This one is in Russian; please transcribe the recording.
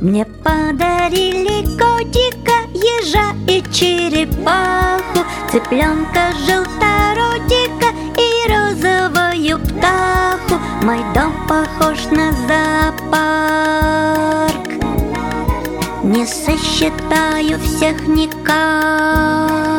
Мне подарили котика, ежа и черепаху Цыпленка желторотика и розовую птаху. Мой дом похож на зоопарк Не сосчитаю всех никак.